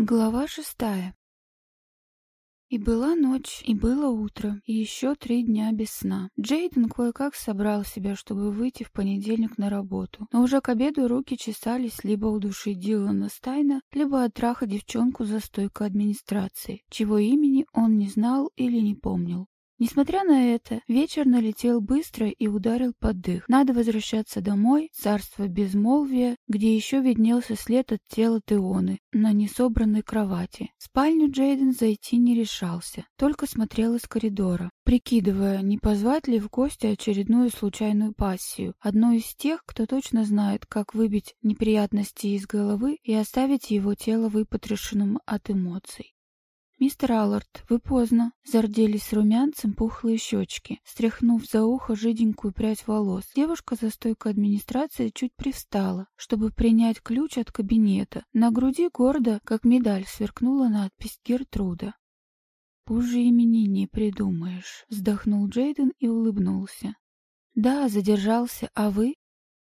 Глава шестая. И была ночь, и было утро, и еще три дня без сна. Джейден кое-как собрал себя, чтобы выйти в понедельник на работу. Но уже к обеду руки чесались либо удушить Дилана Стайна, либо от траха девчонку за стойкой администрации, чего имени он не знал или не помнил. Несмотря на это, вечер налетел быстро и ударил под дых. Надо возвращаться домой, царство безмолвия, где еще виднелся след от тела Теоны на несобранной кровати. В спальню Джейден зайти не решался, только смотрел из коридора, прикидывая, не позвать ли в гости очередную случайную пассию, одну из тех, кто точно знает, как выбить неприятности из головы и оставить его тело выпотрошенным от эмоций. «Мистер Аллард, вы поздно!» Зарделись румянцем пухлые щечки, стряхнув за ухо жиденькую прядь волос. Девушка за стойкой администрации чуть привстала, чтобы принять ключ от кабинета. На груди гордо, как медаль, сверкнула надпись «Гертруда». «Хуже имени не придумаешь», — вздохнул Джейден и улыбнулся. «Да, задержался, а вы?»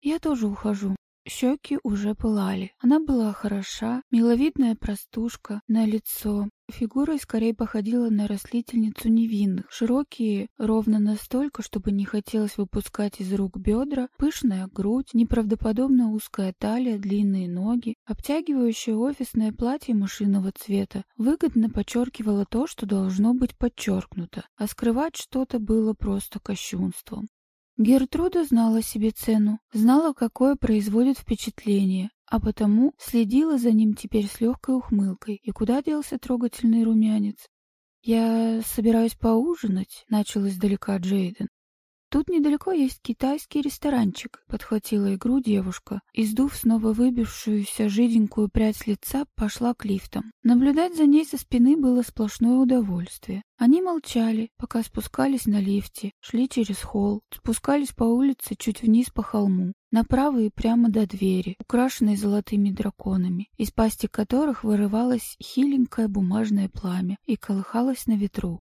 «Я тоже ухожу. Щеки уже пылали. Она была хороша, миловидная простушка, на лицо. Фигурой скорее походила на растлительницу невинных. Широкие, ровно настолько, чтобы не хотелось выпускать из рук бедра, пышная грудь, неправдоподобно узкая талия, длинные ноги, обтягивающее офисное платье мышиного цвета выгодно подчеркивало то, что должно быть подчеркнуто, а скрывать что-то было просто кощунством. Гертруда знала себе цену, знала, какое производит впечатление, а потому следила за ним теперь с легкой ухмылкой. И куда делся трогательный румянец? «Я собираюсь поужинать», — начал издалека Джейден. «Тут недалеко есть китайский ресторанчик», — подхватила игру девушка, и, сдув снова выбившуюся жиденькую прядь лица, пошла к лифтам. Наблюдать за ней со спины было сплошное удовольствие. Они молчали, пока спускались на лифте, шли через холл, спускались по улице чуть вниз по холму, направо и прямо до двери, украшенной золотыми драконами, из пасти которых вырывалось хиленькое бумажное пламя и колыхалось на ветру.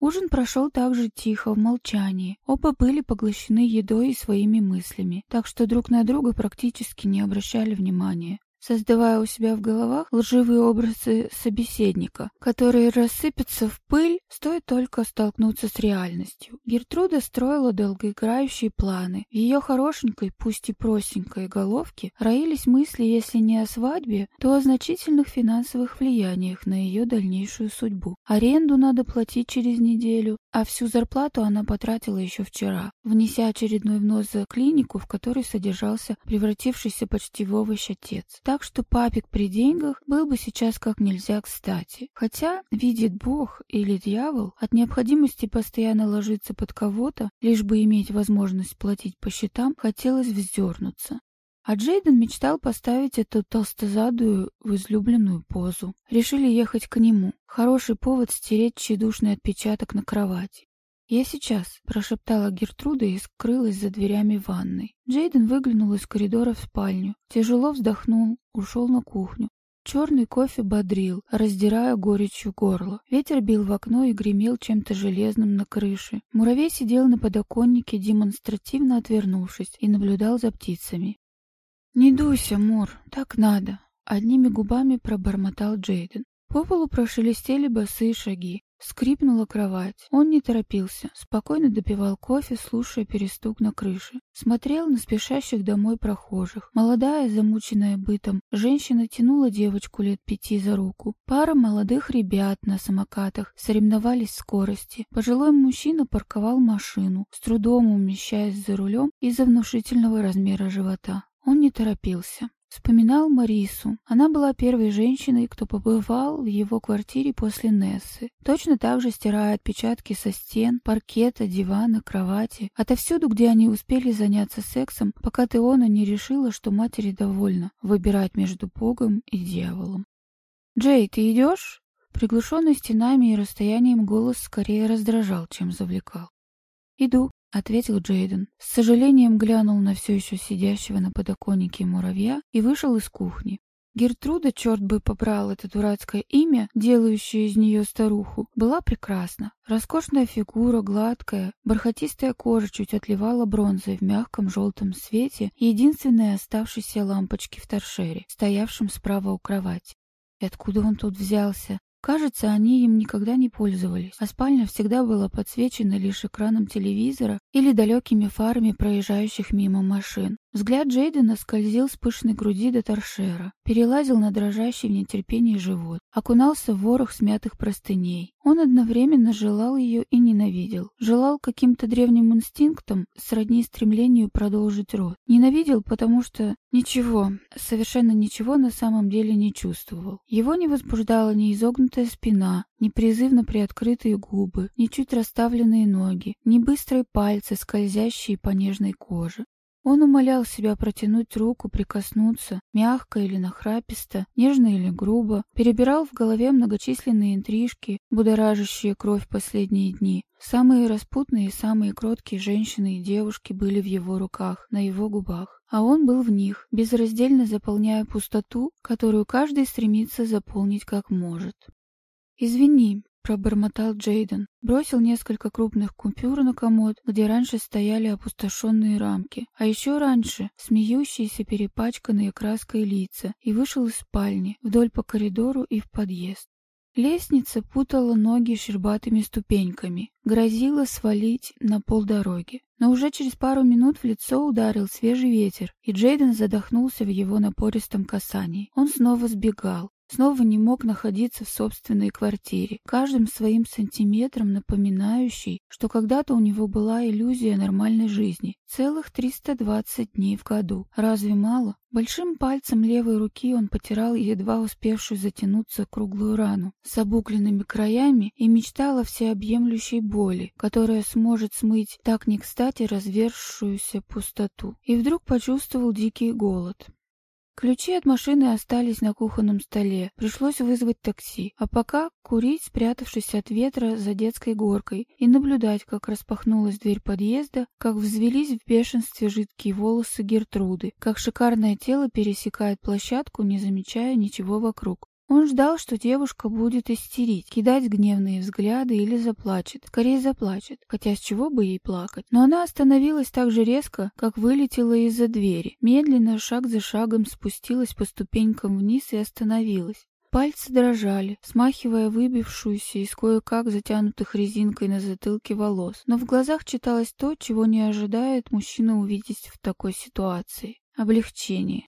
Ужин прошел также тихо, в молчании. Оба были поглощены едой и своими мыслями, так что друг на друга практически не обращали внимания создавая у себя в головах лживые образы собеседника, которые рассыпятся в пыль, стоит только столкнуться с реальностью. Гертруда строила долгоиграющие планы. В ее хорошенькой, пусть и простенькой головке роились мысли, если не о свадьбе, то о значительных финансовых влияниях на ее дальнейшую судьбу. Аренду надо платить через неделю, а всю зарплату она потратила еще вчера, внеся очередной внос за клинику, в которой содержался превратившийся почти в овощ отец. Так что папик при деньгах был бы сейчас как нельзя кстати. Хотя, видит Бог или дьявол, от необходимости постоянно ложиться под кого-то, лишь бы иметь возможность платить по счетам, хотелось вздернуться. А Джейден мечтал поставить эту толстозадую в излюбленную позу. Решили ехать к нему. Хороший повод стереть тщедушный отпечаток на кровати. «Я сейчас», — прошептала Гертруда и скрылась за дверями ванной. Джейден выглянул из коридора в спальню, тяжело вздохнул, ушел на кухню. Черный кофе бодрил, раздирая горечью горло. Ветер бил в окно и гремел чем-то железным на крыше. Муравей сидел на подоконнике, демонстративно отвернувшись, и наблюдал за птицами. «Не дуйся, Мур, так надо», — одними губами пробормотал Джейден. По полу прошелестели босые шаги. Скрипнула кровать. Он не торопился, спокойно допивал кофе, слушая перестук на крыше. Смотрел на спешащих домой прохожих. Молодая, замученная бытом, женщина тянула девочку лет пяти за руку. Пара молодых ребят на самокатах соревновались в скорости. Пожилой мужчина парковал машину, с трудом умещаясь за рулем из-за внушительного размера живота. Он не торопился. Вспоминал Марису. Она была первой женщиной, кто побывал в его квартире после Нессы. Точно так же стирая отпечатки со стен, паркета, дивана, кровати. Отовсюду, где они успели заняться сексом, пока Теона не решила, что матери довольна выбирать между Богом и дьяволом. «Джей, ты идешь?» Приглушенный стенами и расстоянием голос скорее раздражал, чем завлекал. «Иду», — ответил Джейден. С сожалением глянул на все еще сидящего на подоконнике муравья и вышел из кухни. Гертруда, черт бы побрал это дурацкое имя, делающее из нее старуху, была прекрасна. Роскошная фигура, гладкая, бархатистая кожа чуть отливала бронзой в мягком желтом свете единственной оставшейся лампочки в торшере, стоявшем справа у кровати. И откуда он тут взялся? Кажется, они им никогда не пользовались, а спальня всегда была подсвечена лишь экраном телевизора или далекими фарами проезжающих мимо машин. Взгляд Джейдена скользил с пышной груди до торшера, перелазил на дрожащий в нетерпении живот, окунался в ворох смятых простыней. Он одновременно желал ее и ненавидел. Желал каким-то древним инстинктом, сродни стремлению продолжить род. Ненавидел, потому что ничего, совершенно ничего на самом деле не чувствовал. Его не возбуждала ни изогнутая спина, ни призывно приоткрытые губы, ни чуть расставленные ноги, ни быстрые пальцы, скользящие по нежной коже. Он умолял себя протянуть руку, прикоснуться, мягко или нахраписто, нежно или грубо, перебирал в голове многочисленные интрижки, будоражащие кровь последние дни. Самые распутные и самые кроткие женщины и девушки были в его руках, на его губах. А он был в них, безраздельно заполняя пустоту, которую каждый стремится заполнить как может. «Извини», — пробормотал Джейден. Бросил несколько крупных купюр на комод, где раньше стояли опустошенные рамки, а еще раньше смеющиеся перепачканные краской лица, и вышел из спальни, вдоль по коридору и в подъезд. Лестница путала ноги щербатыми ступеньками, грозила свалить на полдороги. Но уже через пару минут в лицо ударил свежий ветер, и Джейден задохнулся в его напористом касании. Он снова сбегал, снова не мог находиться в собственной квартире, каждым своим сантиметром напоминающий, что когда-то у него была иллюзия нормальной жизни. Целых 320 дней в году. Разве мало? Большим пальцем левой руки он потирал едва успевшую затянуться круглую рану с обугленными краями и мечтал о всеобъемлющей боли, которая сможет смыть так не кстати развершуюся пустоту. И вдруг почувствовал дикий голод. Ключи от машины остались на кухонном столе. Пришлось вызвать такси. А пока курить, спрятавшись от ветра за детской горкой, и наблюдать, как распахнулась дверь подъезда, как взвелись в бешенстве жидкие волосы Гертруды, как шикарное тело пересекает площадку, не замечая ничего вокруг. Он ждал, что девушка будет истерить, кидать гневные взгляды или заплачет. Скорее заплачет, хотя с чего бы ей плакать. Но она остановилась так же резко, как вылетела из-за двери. Медленно, шаг за шагом спустилась по ступенькам вниз и остановилась. Пальцы дрожали, смахивая выбившуюся из кое-как затянутых резинкой на затылке волос. Но в глазах читалось то, чего не ожидает мужчина увидеть в такой ситуации. Облегчение.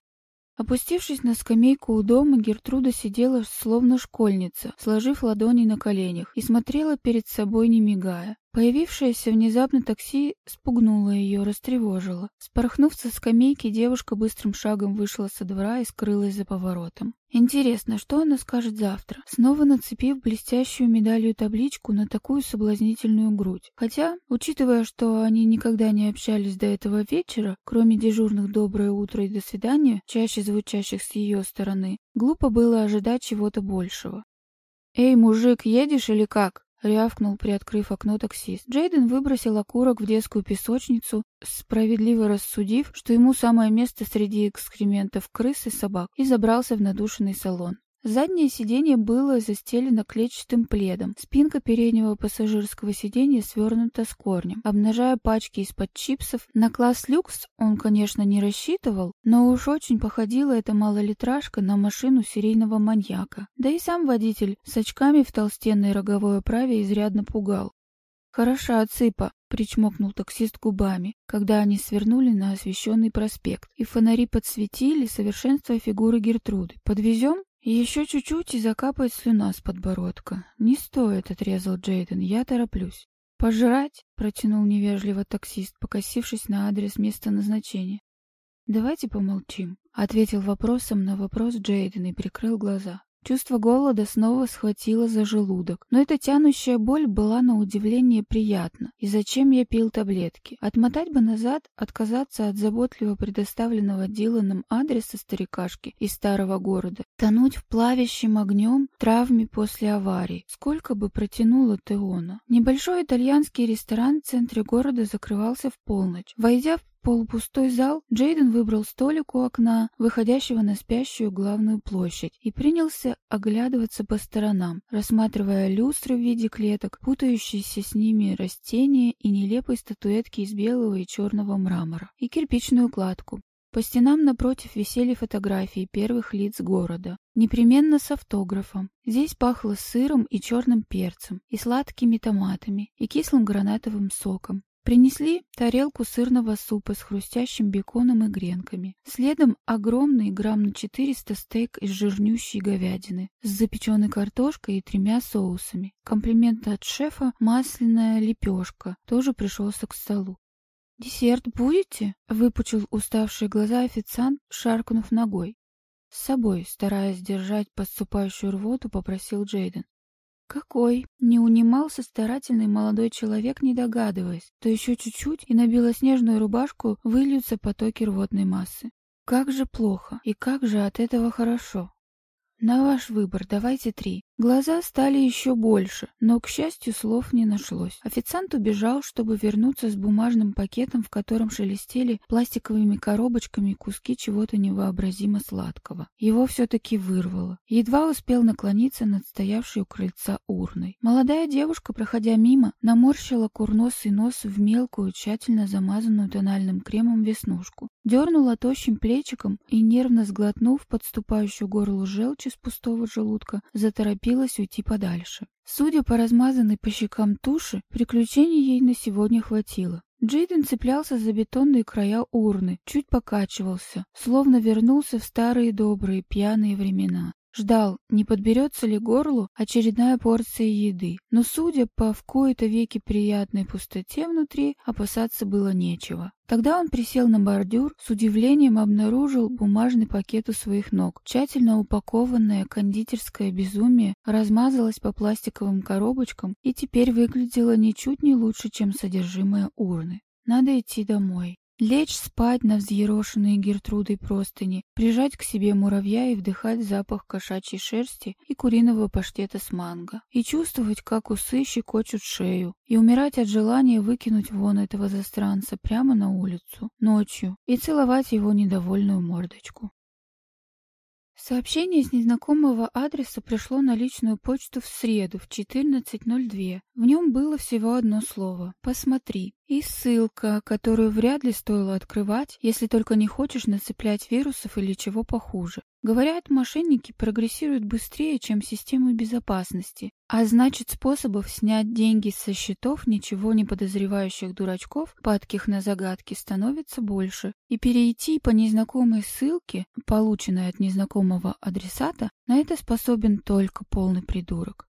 Опустившись на скамейку у дома, Гертруда сидела словно школьница, сложив ладони на коленях, и смотрела перед собой, не мигая. Появившееся внезапно такси спугнуло ее, растревожило. Спорхнув со скамейки, девушка быстрым шагом вышла со двора и скрылась за поворотом. Интересно, что она скажет завтра, снова нацепив блестящую медалью табличку на такую соблазнительную грудь. Хотя, учитывая, что они никогда не общались до этого вечера, кроме дежурных «доброе утро» и «до свидания», чаще звучащих с ее стороны, глупо было ожидать чего-то большего. «Эй, мужик, едешь или как?» — рявкнул, приоткрыв окно таксист. Джейден выбросил окурок в детскую песочницу, справедливо рассудив, что ему самое место среди экскрементов крыс и собак, и забрался в надушенный салон. Заднее сиденье было застелено клетчатым пледом. Спинка переднего пассажирского сиденья свернута с корнем, обнажая пачки из-под чипсов. На класс люкс он, конечно, не рассчитывал, но уж очень походила эта малолитражка на машину серийного маньяка. Да и сам водитель с очками в толстенной роговой оправе изрядно пугал. «Хороша цыпа», — причмокнул таксист губами, когда они свернули на освещенный проспект, и фонари подсветили совершенство фигуры Гертруды. «Подвезем?» «Еще чуть-чуть и закапает слюна с подбородка. Не стоит», — отрезал Джейден, — «я тороплюсь». «Пожрать?» — протянул невежливо таксист, покосившись на адрес места назначения. «Давайте помолчим», — ответил вопросом на вопрос Джейден и прикрыл глаза. Чувство голода снова схватило за желудок, но эта тянущая боль была на удивление приятна. И зачем я пил таблетки? Отмотать бы назад, отказаться от заботливо предоставленного Диланом адреса старикашки из старого города, тонуть в плавящем огнем травме после аварии. Сколько бы протянуло Теона? Небольшой итальянский ресторан в центре города закрывался в полночь. Войдя в полупустой зал, Джейден выбрал столик у окна, выходящего на спящую главную площадь, и принялся оглядываться по сторонам, рассматривая люстры в виде клеток, путающиеся с ними растения и нелепые статуэтки из белого и черного мрамора, и кирпичную кладку. По стенам напротив висели фотографии первых лиц города, непременно с автографом. Здесь пахло сыром и черным перцем, и сладкими томатами, и кислым гранатовым соком. Принесли тарелку сырного супа с хрустящим беконом и гренками. Следом огромный грамм на 400 стейк из жирнющей говядины с запеченной картошкой и тремя соусами. Комплимент от шефа масляная лепешка тоже пришелся к столу. «Десерт будете?» — выпучил уставшие глаза официант, шаркнув ногой. С собой, стараясь держать подступающую рвоту, попросил Джейден. «Какой?» — не унимался старательный молодой человек, не догадываясь, то еще чуть-чуть, и на белоснежную рубашку выльются потоки рвотной массы. «Как же плохо, и как же от этого хорошо!» «На ваш выбор, давайте три. Глаза стали еще больше, но, к счастью, слов не нашлось. Официант убежал, чтобы вернуться с бумажным пакетом, в котором шелестели пластиковыми коробочками куски чего-то невообразимо сладкого. Его все-таки вырвало. Едва успел наклониться над стоявшей у крыльца урной. Молодая девушка, проходя мимо, наморщила курносый нос в мелкую, тщательно замазанную тональным кремом веснушку. Дернула тощим плечиком и, нервно сглотнув подступающую горлу желчи с пустого желудка, заторопила торопилась уйти подальше. Судя по размазанной по щекам туши, приключений ей на сегодня хватило. Джейден цеплялся за бетонные края урны, чуть покачивался, словно вернулся в старые добрые пьяные времена. Ждал, не подберется ли горлу очередная порция еды, но, судя по в кои-то веки приятной пустоте внутри, опасаться было нечего. Тогда он присел на бордюр, с удивлением обнаружил бумажный пакет у своих ног. Тщательно упакованное кондитерское безумие размазалось по пластиковым коробочкам и теперь выглядело ничуть не лучше, чем содержимое урны. Надо идти домой. Лечь спать на взъерошенные Гертрудой простыни, прижать к себе муравья и вдыхать запах кошачьей шерсти и куриного паштета с манго. И чувствовать, как усы щекочут шею. И умирать от желания выкинуть вон этого застранца прямо на улицу, ночью, и целовать его недовольную мордочку. Сообщение с незнакомого адреса пришло на личную почту в среду в 14.02. В нем было всего одно слово «Посмотри». И ссылка, которую вряд ли стоило открывать, если только не хочешь нацеплять вирусов или чего похуже. Говорят, мошенники прогрессируют быстрее, чем системы безопасности, а значит способов снять деньги со счетов ничего не подозревающих дурачков, падких на загадки, становится больше. И перейти по незнакомой ссылке, полученной от незнакомого адресата, на это способен только полный придурок.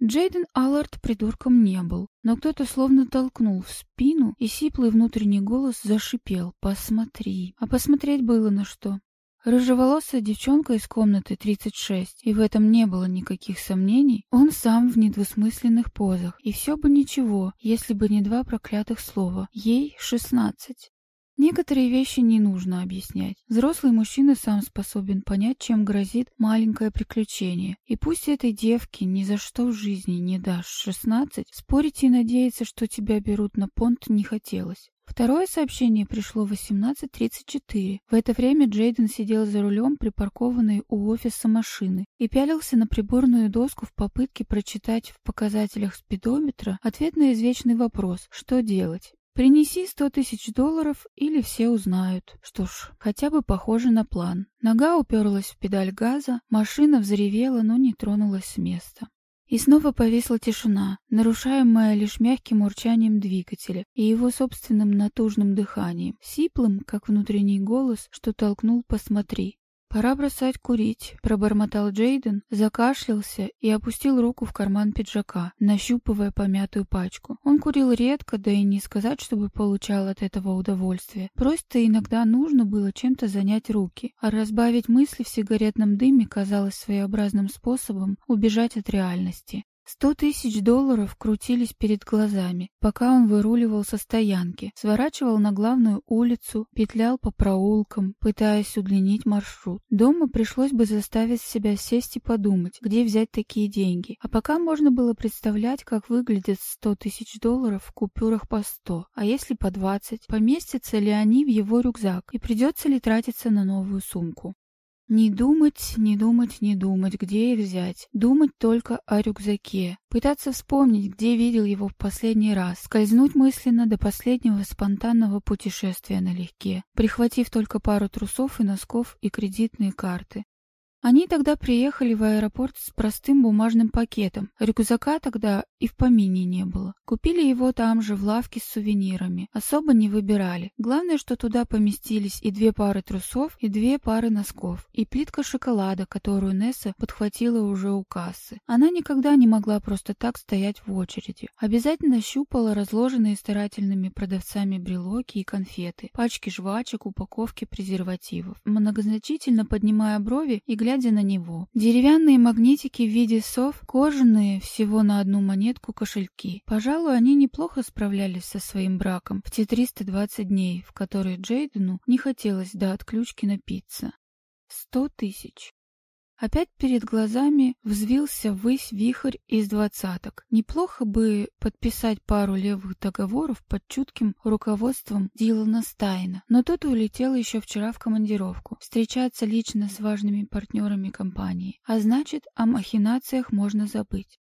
Джейден Аллард придурком не был, но кто-то словно толкнул в спину, и сиплый внутренний голос зашипел «Посмотри». А посмотреть было на что. Рыжеволосая девчонка из комнаты 36, и в этом не было никаких сомнений, он сам в недвусмысленных позах, и все бы ничего, если бы не два проклятых слова. Ей 16. Некоторые вещи не нужно объяснять. Взрослый мужчина сам способен понять, чем грозит маленькое приключение. И пусть этой девке ни за что в жизни не дашь 16, спорить и надеяться, что тебя берут на понт, не хотелось. Второе сообщение пришло в 18.34. В это время Джейден сидел за рулем припаркованной у офиса машины и пялился на приборную доску в попытке прочитать в показателях спидометра ответ на извечный вопрос «Что делать?». Принеси сто тысяч долларов, или все узнают. Что ж, хотя бы похоже на план. Нога уперлась в педаль газа, машина взревела, но не тронулась с места. И снова повисла тишина, нарушаемая лишь мягким урчанием двигателя и его собственным натужным дыханием, сиплым, как внутренний голос, что толкнул «посмотри». «Пора бросать курить», — пробормотал Джейден, закашлялся и опустил руку в карман пиджака, нащупывая помятую пачку. Он курил редко, да и не сказать, чтобы получал от этого удовольствие. Просто иногда нужно было чем-то занять руки, а разбавить мысли в сигаретном дыме казалось своеобразным способом убежать от реальности. Сто тысяч долларов крутились перед глазами, пока он выруливал со стоянки, сворачивал на главную улицу, петлял по проулкам, пытаясь удлинить маршрут. Дома пришлось бы заставить себя сесть и подумать, где взять такие деньги. А пока можно было представлять, как выглядят сто тысяч долларов в купюрах по сто, а если по двадцать, поместятся ли они в его рюкзак и придется ли тратиться на новую сумку. Не думать, не думать, не думать, где их взять. Думать только о рюкзаке. Пытаться вспомнить, где видел его в последний раз. Скользнуть мысленно до последнего спонтанного путешествия налегке, прихватив только пару трусов и носков и кредитные карты. Они тогда приехали в аэропорт с простым бумажным пакетом. Рюкзака тогда и в помине не было. Купили его там же, в лавке с сувенирами. Особо не выбирали. Главное, что туда поместились и две пары трусов, и две пары носков, и плитка шоколада, которую Несса подхватила уже у кассы. Она никогда не могла просто так стоять в очереди. Обязательно щупала разложенные старательными продавцами брелоки и конфеты, пачки жвачек, упаковки презервативов, многозначительно поднимая брови и глядя на него. Деревянные магнитики в виде сов, кожаные, всего на одну монетку кошельки. Пожалуй, они неплохо справлялись со своим браком в те 320 дней, в которые Джейдену не хотелось до отключки напиться. Сто тысяч. Опять перед глазами взвился ввысь вихрь из двадцаток. Неплохо бы подписать пару левых договоров под чутким руководством Дилана Стайна, но тот улетел еще вчера в командировку, встречаться лично с важными партнерами компании, а значит, о махинациях можно забыть.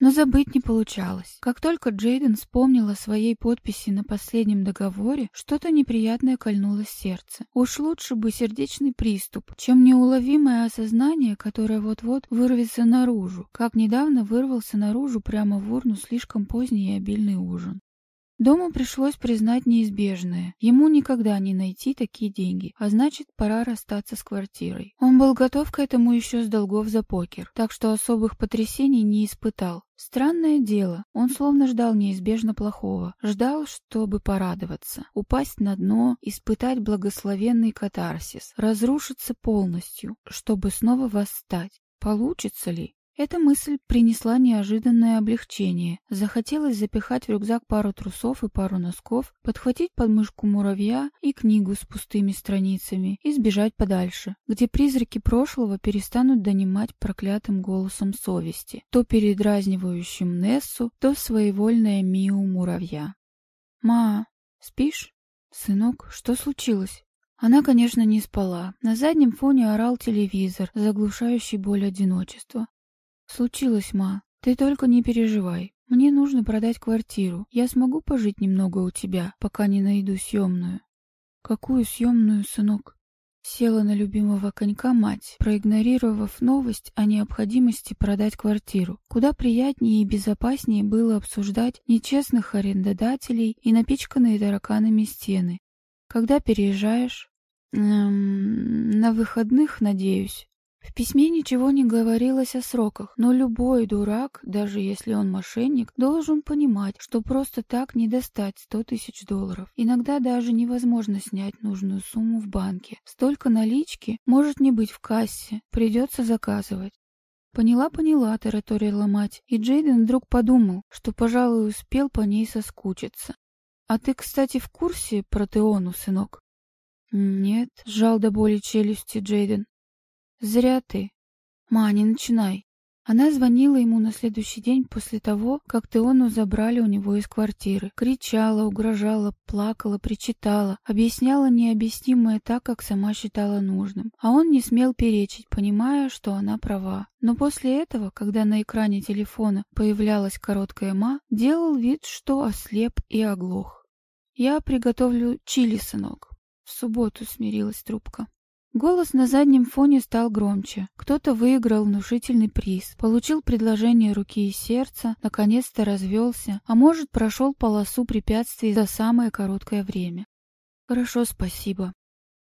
Но забыть не получалось. Как только Джейден вспомнил о своей подписи на последнем договоре, что-то неприятное кольнуло сердце. Уж лучше бы сердечный приступ, чем неуловимое осознание, которое вот-вот вырвется наружу, как недавно вырвался наружу прямо в урну слишком поздний и обильный ужин. Дома пришлось признать неизбежное. Ему никогда не найти такие деньги, а значит, пора расстаться с квартирой. Он был готов к этому еще с долгов за покер, так что особых потрясений не испытал. Странное дело, он словно ждал неизбежно плохого, ждал, чтобы порадоваться, упасть на дно, испытать благословенный катарсис, разрушиться полностью, чтобы снова восстать. Получится ли? Эта мысль принесла неожиданное облегчение. Захотелось запихать в рюкзак пару трусов и пару носков, подхватить подмышку муравья и книгу с пустыми страницами и сбежать подальше, где призраки прошлого перестанут донимать проклятым голосом совести, то передразнивающим Нессу, то своевольное Миу муравья. «Ма, спишь?» «Сынок, что случилось?» Она, конечно, не спала. На заднем фоне орал телевизор, заглушающий боль одиночества. «Случилось, ма. Ты только не переживай. Мне нужно продать квартиру. Я смогу пожить немного у тебя, пока не найду съемную». «Какую съемную, сынок?» Села на любимого конька мать, проигнорировав новость о необходимости продать квартиру. Куда приятнее и безопаснее было обсуждать нечестных арендодателей и напичканные тараканами стены. «Когда переезжаешь?» эм, «На выходных, надеюсь». В письме ничего не говорилось о сроках, но любой дурак, даже если он мошенник, должен понимать, что просто так не достать 100 тысяч долларов. Иногда даже невозможно снять нужную сумму в банке. Столько налички может не быть в кассе, придется заказывать. «Поняла, поняла», — тараторила мать, и Джейден вдруг подумал, что, пожалуй, успел по ней соскучиться. «А ты, кстати, в курсе про Теону, сынок?» «Нет», — сжал до боли челюсти Джейден. «Зря ты. Ма, не начинай». Она звонила ему на следующий день после того, как Теону забрали у него из квартиры. Кричала, угрожала, плакала, причитала, объясняла необъяснимое так, как сама считала нужным. А он не смел перечить, понимая, что она права. Но после этого, когда на экране телефона появлялась короткая «ма», делал вид, что ослеп и оглох. «Я приготовлю чили, сынок». В субботу смирилась трубка. Голос на заднем фоне стал громче. Кто-то выиграл внушительный приз, получил предложение руки и сердца, наконец-то развелся, а может, прошел полосу препятствий за самое короткое время. Хорошо, спасибо.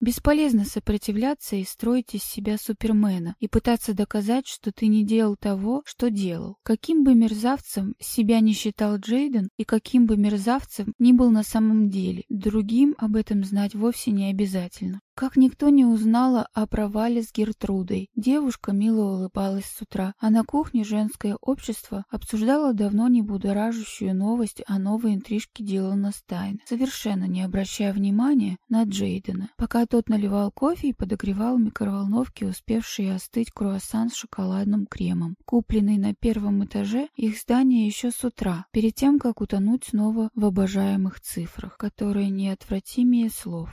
Бесполезно сопротивляться и строить из себя супермена и пытаться доказать, что ты не делал того, что делал. Каким бы мерзавцем себя не считал Джейден и каким бы мерзавцем ни был на самом деле, другим об этом знать вовсе не обязательно. Как никто не узнала о провале с Гертрудой. Девушка мило улыбалась с утра, а на кухне женское общество обсуждало давно не будоражащую новость о новой интрижке Дилана Стайна, совершенно не обращая внимания на Джейдена, пока тот наливал кофе и подогревал в микроволновке успевший остыть круассан с шоколадным кремом, купленный на первом этаже их здания еще с утра, перед тем, как утонуть снова в обожаемых цифрах, которые неотвратимее слов.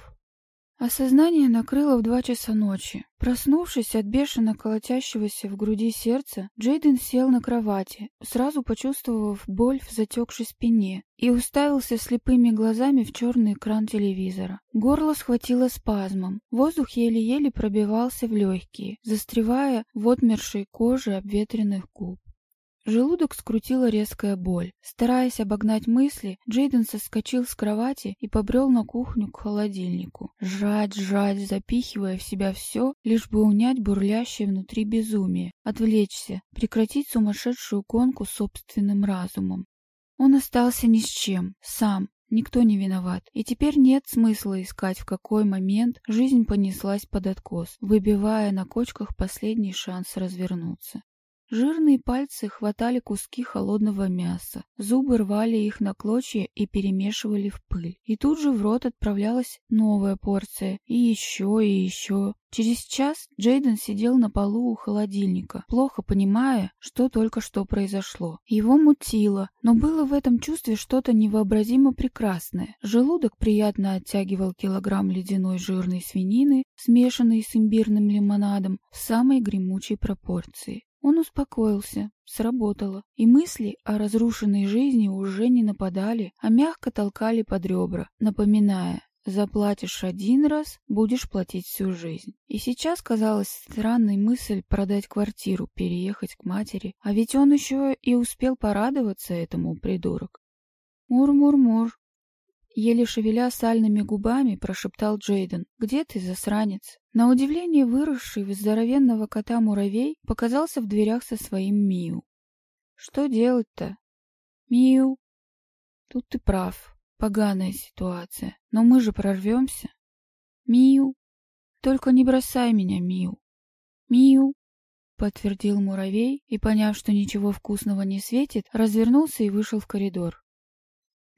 Осознание накрыло в два часа ночи. Проснувшись от бешено колотящегося в груди сердца, Джейден сел на кровати, сразу почувствовав боль в затекшей спине, и уставился слепыми глазами в черный экран телевизора. Горло схватило спазмом, воздух еле-еле пробивался в легкие, застревая в отмершей коже обветренных губ. Желудок скрутила резкая боль. Стараясь обогнать мысли, Джейден соскочил с кровати и побрел на кухню к холодильнику. Жрать, жрать, запихивая в себя все, лишь бы унять бурлящее внутри безумие, отвлечься, прекратить сумасшедшую гонку собственным разумом. Он остался ни с чем, сам, Никто не виноват. И теперь нет смысла искать, в какой момент жизнь понеслась под откос, выбивая на кочках последний шанс развернуться. Жирные пальцы хватали куски холодного мяса, зубы рвали их на клочья и перемешивали в пыль. И тут же в рот отправлялась новая порция, и еще, и еще. Через час Джейден сидел на полу у холодильника, плохо понимая, что только что произошло. Его мутило, но было в этом чувстве что-то невообразимо прекрасное. Желудок приятно оттягивал килограмм ледяной жирной свинины, смешанной с имбирным лимонадом, в самой гремучей пропорции. Он успокоился, сработало, и мысли о разрушенной жизни уже не нападали, а мягко толкали под ребра, напоминая «заплатишь один раз, будешь платить всю жизнь». И сейчас казалась странной мысль продать квартиру, переехать к матери, а ведь он еще и успел порадоваться этому придурок. «Мур-мур-мур», Еле шевеля сальными губами, прошептал Джейден. «Где ты, засранец?» На удивление выросший в здоровенного кота муравей показался в дверях со своим Миу. «Что делать-то?» «Миу!» «Тут ты прав. Поганая ситуация. Но мы же прорвемся». «Миу!» «Только не бросай меня, Миу!» «Миу!» подтвердил муравей и, поняв, что ничего вкусного не светит, развернулся и вышел в коридор.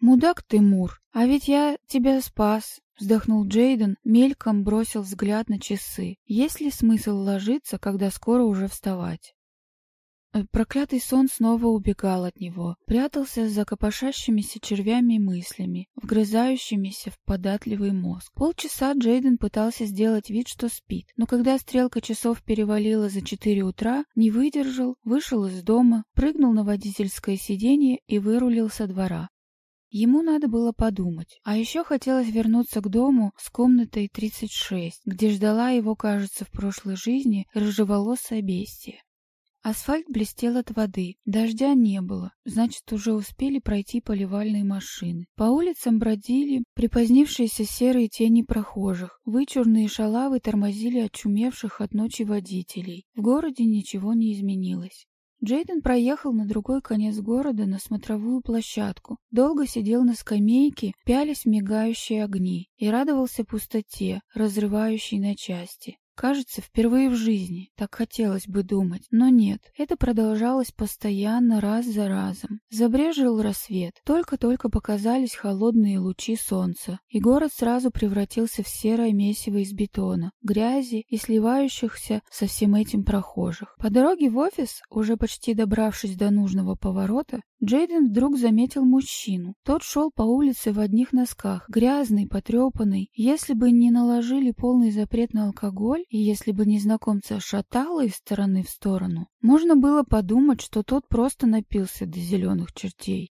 «Мудак ты, Мур, а ведь я тебя спас!» Вздохнул Джейден, мельком бросил взгляд на часы. Есть ли смысл ложиться, когда скоро уже вставать? Э, проклятый сон снова убегал от него, прятался за копошащимися червями мыслями, вгрызающимися в податливый мозг. Полчаса Джейден пытался сделать вид, что спит, но когда стрелка часов перевалила за четыре утра, не выдержал, вышел из дома, прыгнул на водительское сиденье и вырулил со двора. Ему надо было подумать. А еще хотелось вернуться к дому с комнатой 36, где ждала его, кажется, в прошлой жизни рыжеволосая бестия. Асфальт блестел от воды, дождя не было, значит, уже успели пройти поливальные машины. По улицам бродили припозднившиеся серые тени прохожих, вычурные шалавы тормозили очумевших от ночи водителей. В городе ничего не изменилось. Джейден проехал на другой конец города на смотровую площадку, долго сидел на скамейке, пялись мигающие огни, и радовался пустоте, разрывающей на части. Кажется, впервые в жизни, так хотелось бы думать, но нет, это продолжалось постоянно, раз за разом. Забрежил рассвет, только-только показались холодные лучи солнца, и город сразу превратился в серое месиво из бетона, грязи и сливающихся со всем этим прохожих. По дороге в офис, уже почти добравшись до нужного поворота, Джейден вдруг заметил мужчину. Тот шел по улице в одних носках, грязный, потрепанный. Если бы не наложили полный запрет на алкоголь, и если бы незнакомца шатало из стороны в сторону, можно было подумать, что тот просто напился до зеленых чертей.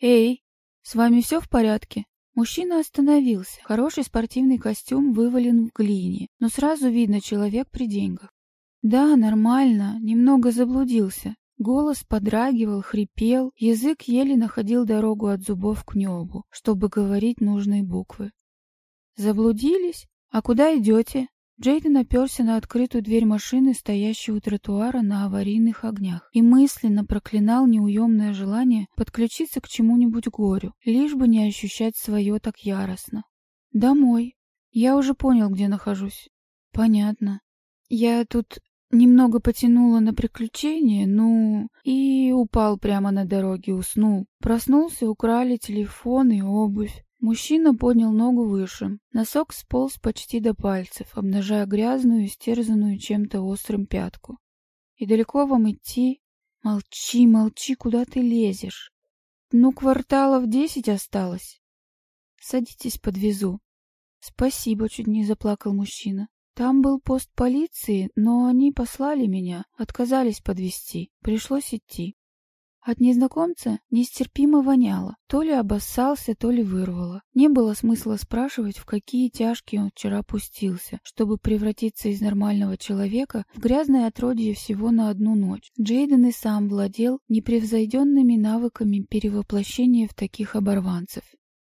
«Эй, с вами все в порядке?» Мужчина остановился. Хороший спортивный костюм вывален в глине, но сразу видно человек при деньгах. «Да, нормально, немного заблудился. Голос подрагивал, хрипел, язык еле находил дорогу от зубов к небу, чтобы говорить нужные буквы. «Заблудились? А куда идете?» Джейден оперся на открытую дверь машины, стоящей у тротуара на аварийных огнях, и мысленно проклинал неуемное желание подключиться к чему-нибудь горю, лишь бы не ощущать свое так яростно. «Домой. Я уже понял, где нахожусь». «Понятно. Я тут Немного потянуло на приключение, ну, и упал прямо на дороге, уснул. Проснулся, украли телефон и обувь. Мужчина поднял ногу выше. Носок сполз почти до пальцев, обнажая грязную, истерзанную чем-то острым пятку. «И далеко вам идти?» «Молчи, молчи, куда ты лезешь?» «Ну, кварталов десять осталось». «Садитесь, подвезу». «Спасибо», — чуть не заплакал мужчина. «Там был пост полиции, но они послали меня, отказались подвести. Пришлось идти». От незнакомца нестерпимо воняло. То ли обоссался, то ли вырвало. Не было смысла спрашивать, в какие тяжкие он вчера пустился, чтобы превратиться из нормального человека в грязное отродье всего на одну ночь. Джейден и сам владел непревзойденными навыками перевоплощения в таких оборванцев.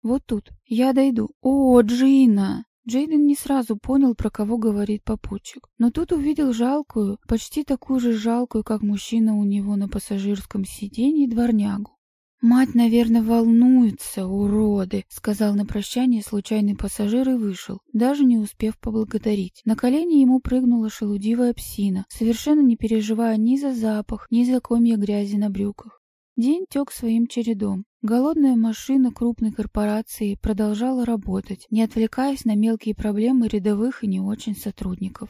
Вот тут. Я дойду. О, Джина! Джейден не сразу понял, про кого говорит попутчик, но тут увидел жалкую, почти такую же жалкую, как мужчина у него на пассажирском сиденье, дворнягу. «Мать, наверное, волнуется, уроды!» — сказал на прощание случайный пассажир и вышел, даже не успев поблагодарить. На колени ему прыгнула шелудивая псина, совершенно не переживая ни за запах, ни за комья грязи на брюках. День тек своим чередом. Голодная машина крупной корпорации продолжала работать, не отвлекаясь на мелкие проблемы рядовых и не очень сотрудников.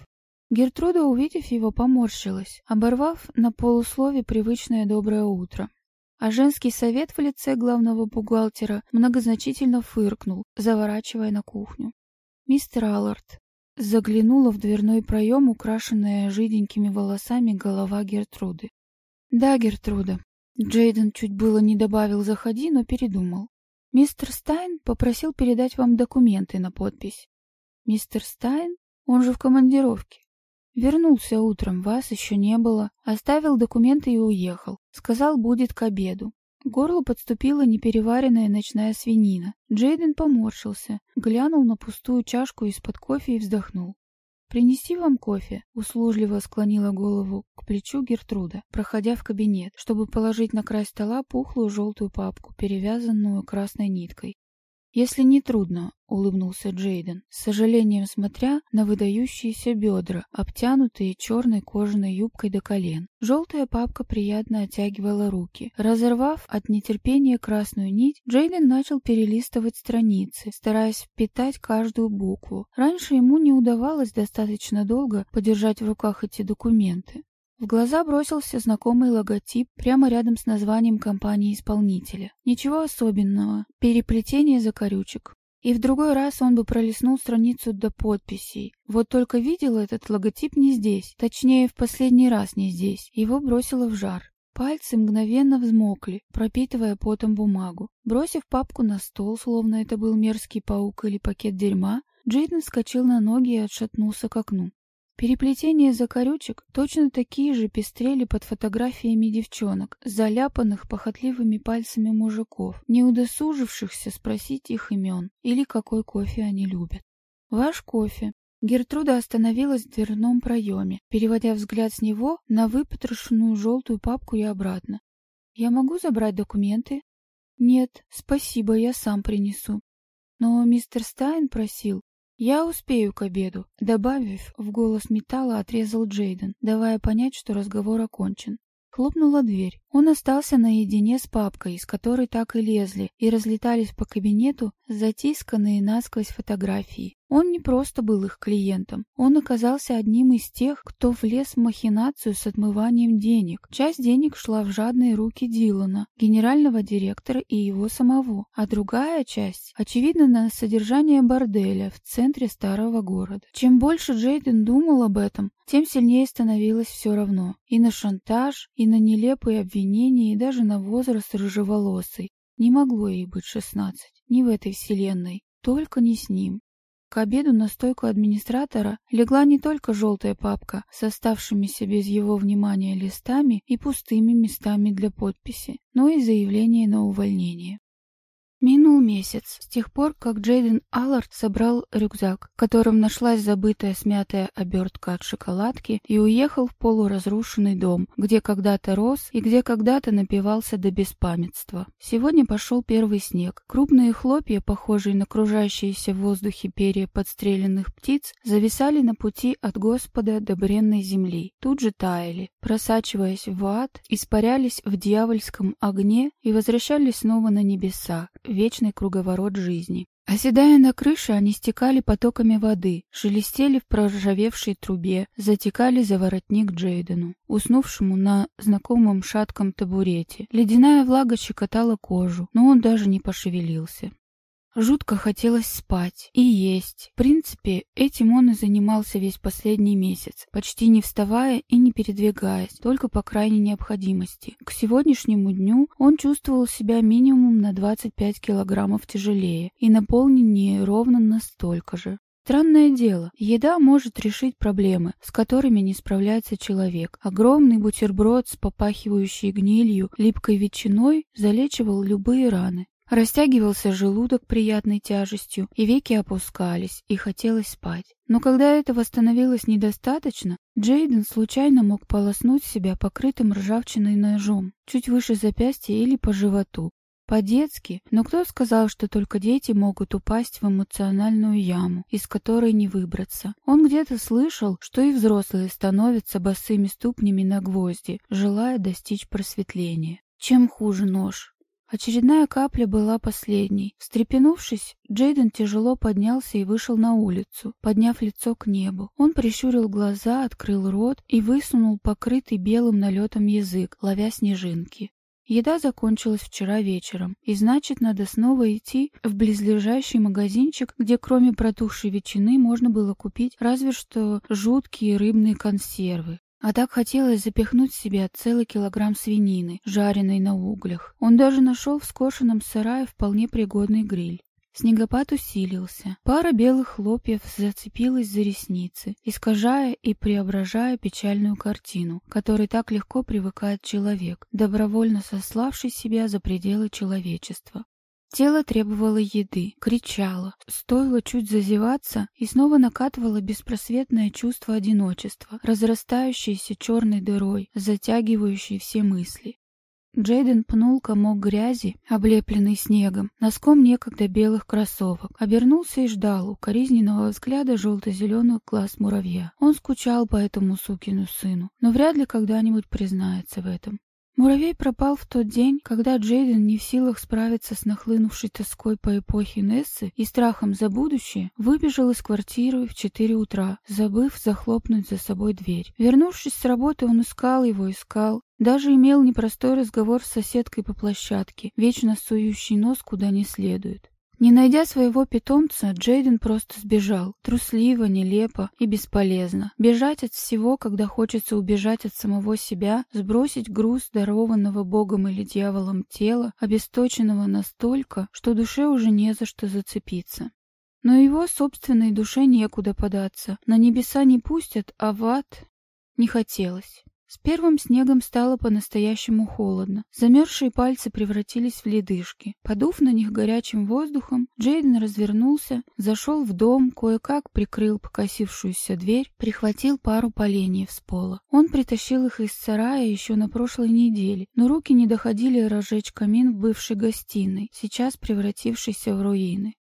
Гертруда, увидев его, поморщилась, оборвав на полуслове привычное доброе утро. А женский совет в лице главного бухгалтера многозначительно фыркнул, заворачивая на кухню. «Мистер Аллард», заглянула в дверной проем, украшенная жиденькими волосами голова Гертруды. «Да, Гертруда, Джейден чуть было не добавил «заходи», но передумал. «Мистер Стайн попросил передать вам документы на подпись». «Мистер Стайн? Он же в командировке». «Вернулся утром, вас еще не было. Оставил документы и уехал. Сказал, будет к обеду». К горлу подступила непереваренная ночная свинина. Джейден поморщился, глянул на пустую чашку из-под кофе и вздохнул. «Принести вам кофе?» — услужливо склонила голову к плечу Гертруда, проходя в кабинет, чтобы положить на край стола пухлую желтую папку, перевязанную красной ниткой. «Если не трудно», — улыбнулся Джейден, с сожалением смотря на выдающиеся бедра, обтянутые черной кожаной юбкой до колен. Желтая папка приятно оттягивала руки. Разорвав от нетерпения красную нить, Джейден начал перелистывать страницы, стараясь впитать каждую букву. Раньше ему не удавалось достаточно долго подержать в руках эти документы. В глаза бросился знакомый логотип прямо рядом с названием компании-исполнителя. Ничего особенного, переплетение закорючек. И в другой раз он бы пролистнул страницу до подписей. Вот только видел этот логотип не здесь, точнее, в последний раз не здесь. Его бросило в жар. Пальцы мгновенно взмокли, пропитывая потом бумагу. Бросив папку на стол, словно это был мерзкий паук или пакет дерьма, Джейден вскочил на ноги и отшатнулся к окну. Переплетения закорючек точно такие же пестрели под фотографиями девчонок, заляпанных похотливыми пальцами мужиков, не удосужившихся спросить их имен или какой кофе они любят. «Ваш кофе». Гертруда остановилась в дверном проеме, переводя взгляд с него на выпотрошенную желтую папку и обратно. «Я могу забрать документы?» «Нет, спасибо, я сам принесу». «Но мистер Стайн просил...» «Я успею к обеду», — добавив, в голос металла отрезал Джейден, давая понять, что разговор окончен. Хлопнула дверь. Он остался наедине с папкой, из которой так и лезли, и разлетались по кабинету затисканные насквозь фотографии. Он не просто был их клиентом, он оказался одним из тех, кто влез в махинацию с отмыванием денег. Часть денег шла в жадные руки Дилана, генерального директора и его самого, а другая часть, очевидно, на содержание борделя в центре старого города. Чем больше Джейден думал об этом, тем сильнее становилось все равно. И на шантаж, и на нелепые обвинения, и даже на возраст рыжеволосый. Не могло ей быть шестнадцать, ни в этой вселенной, только не с ним. К обеду на стойку администратора легла не только желтая папка с оставшимися без его внимания листами и пустыми местами для подписи, но и заявление на увольнение. Минул месяц с тех пор, как Джейден Аллард собрал рюкзак, в котором нашлась забытая смятая обертка от шоколадки, и уехал в полуразрушенный дом, где когда-то рос и где когда-то напивался до беспамятства. Сегодня пошел первый снег. Крупные хлопья, похожие на кружащиеся в воздухе перья подстреленных птиц, зависали на пути от Господа до бренной земли. Тут же таяли, просачиваясь в ад, испарялись в дьявольском огне и возвращались снова на небеса, вечный круговорот жизни. Оседая на крыше, они стекали потоками воды, шелестели в проржавевшей трубе, затекали за воротник Джейдену, уснувшему на знакомом шатком табурете. Ледяная влага щекотала кожу, но он даже не пошевелился. Жутко хотелось спать и есть. В принципе, этим он и занимался весь последний месяц, почти не вставая и не передвигаясь, только по крайней необходимости. К сегодняшнему дню он чувствовал себя минимум на 25 килограммов тяжелее и наполненнее ровно настолько же. Странное дело, еда может решить проблемы, с которыми не справляется человек. Огромный бутерброд с попахивающей гнилью, липкой ветчиной залечивал любые раны. Растягивался желудок приятной тяжестью, и веки опускались, и хотелось спать. Но когда этого становилось недостаточно, Джейден случайно мог полоснуть себя покрытым ржавчиной ножом, чуть выше запястья или по животу. По-детски, но кто сказал, что только дети могут упасть в эмоциональную яму, из которой не выбраться? Он где-то слышал, что и взрослые становятся босыми ступнями на гвозди, желая достичь просветления. Чем хуже нож? Очередная капля была последней. Встрепенувшись, Джейден тяжело поднялся и вышел на улицу, подняв лицо к небу. Он прищурил глаза, открыл рот и высунул покрытый белым налетом язык, ловя снежинки. Еда закончилась вчера вечером, и значит, надо снова идти в близлежащий магазинчик, где кроме протухшей ветчины можно было купить разве что жуткие рыбные консервы. А так хотелось запихнуть в себя целый килограмм свинины, жареной на углях. Он даже нашел в скошенном сарае вполне пригодный гриль. Снегопад усилился. Пара белых хлопьев зацепилась за ресницы, искажая и преображая печальную картину, которой так легко привыкает человек, добровольно сославший себя за пределы человечества. Тело требовало еды, кричало, стоило чуть зазеваться и снова накатывало беспросветное чувство одиночества, разрастающееся черной дырой, затягивающей все мысли. Джейден пнул комок грязи, облепленный снегом, носком некогда белых кроссовок, обернулся и ждал у коризненного взгляда желто-зеленых глаз муравья. Он скучал по этому сукину сыну, но вряд ли когда-нибудь признается в этом. Муравей пропал в тот день, когда Джейден не в силах справиться с нахлынувшей тоской по эпохе Нессы и страхом за будущее, выбежал из квартиры в четыре утра, забыв захлопнуть за собой дверь. Вернувшись с работы, он искал его, искал, даже имел непростой разговор с соседкой по площадке, вечно сующий нос куда не следует. Не найдя своего питомца, Джейден просто сбежал. Трусливо, нелепо и бесполезно. Бежать от всего, когда хочется убежать от самого себя, сбросить груз дарованного богом или дьяволом тела, обесточенного настолько, что душе уже не за что зацепиться. Но его собственной душе некуда податься. На небеса не пустят, а в ад не хотелось. С первым снегом стало по-настоящему холодно. Замерзшие пальцы превратились в ледышки. Подув на них горячим воздухом, Джейден развернулся, зашел в дом, кое-как прикрыл покосившуюся дверь, прихватил пару поленьев с пола. Он притащил их из сарая еще на прошлой неделе, но руки не доходили разжечь камин в бывшей гостиной, сейчас превратившейся в руины.